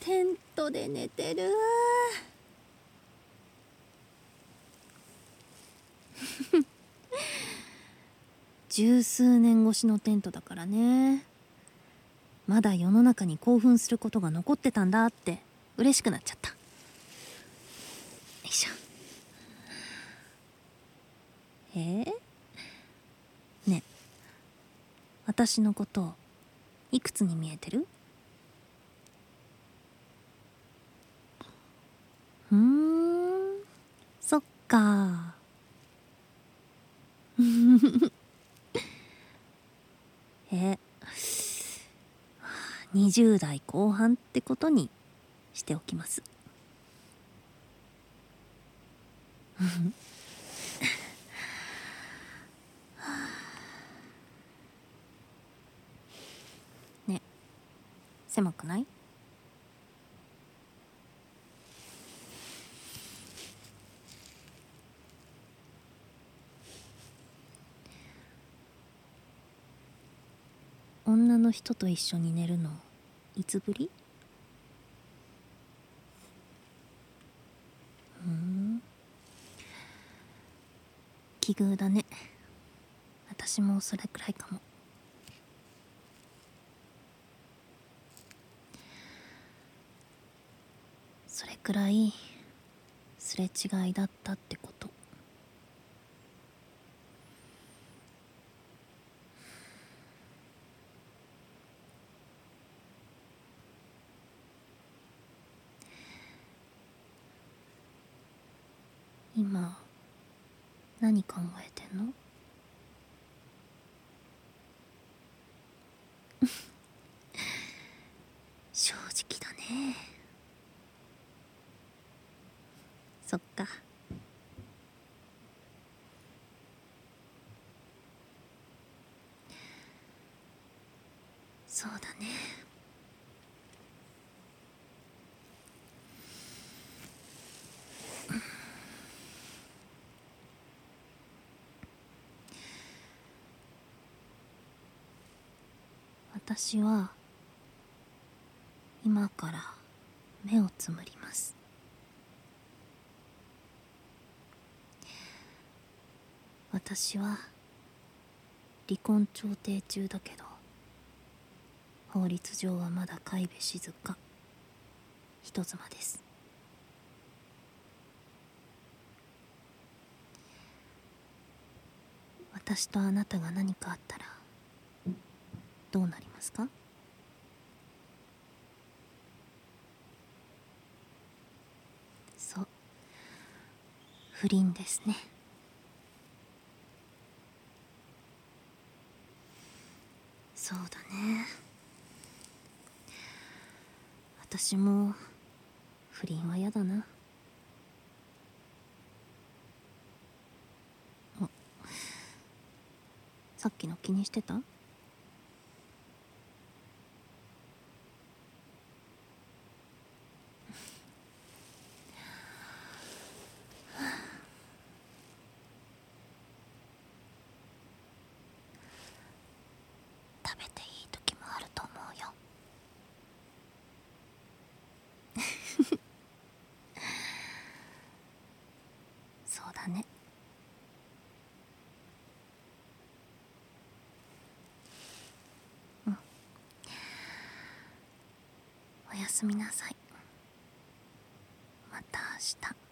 テントで寝てる 十数年越しのテントだからね。まだ世の中に興奮することが残ってたんだって。嬉しくなっちゃった。よいしょ。えー、ね。私のこといくつに見えてる？ふん。そっか。え20代後半ってことにしておきます。ね狭くない？女の人と一緒に寝るのいつぶり？うん？奇遇だね。私もそれくらいかも。それくらいすれ違いだったってこと。今何考えてんの？正直だね。そっか。そうだね。私は今から目をつむります。私は離婚調停中だけど法律上はまだ飼いべ静か人妻です。私とあなたが何かあったらどうなりますか？そう。不倫ですね。そうだね。私も不倫は嫌だな。さっきの気にしてた食べていい時もあると思うよそうだねうんおやすみなさい。また明日。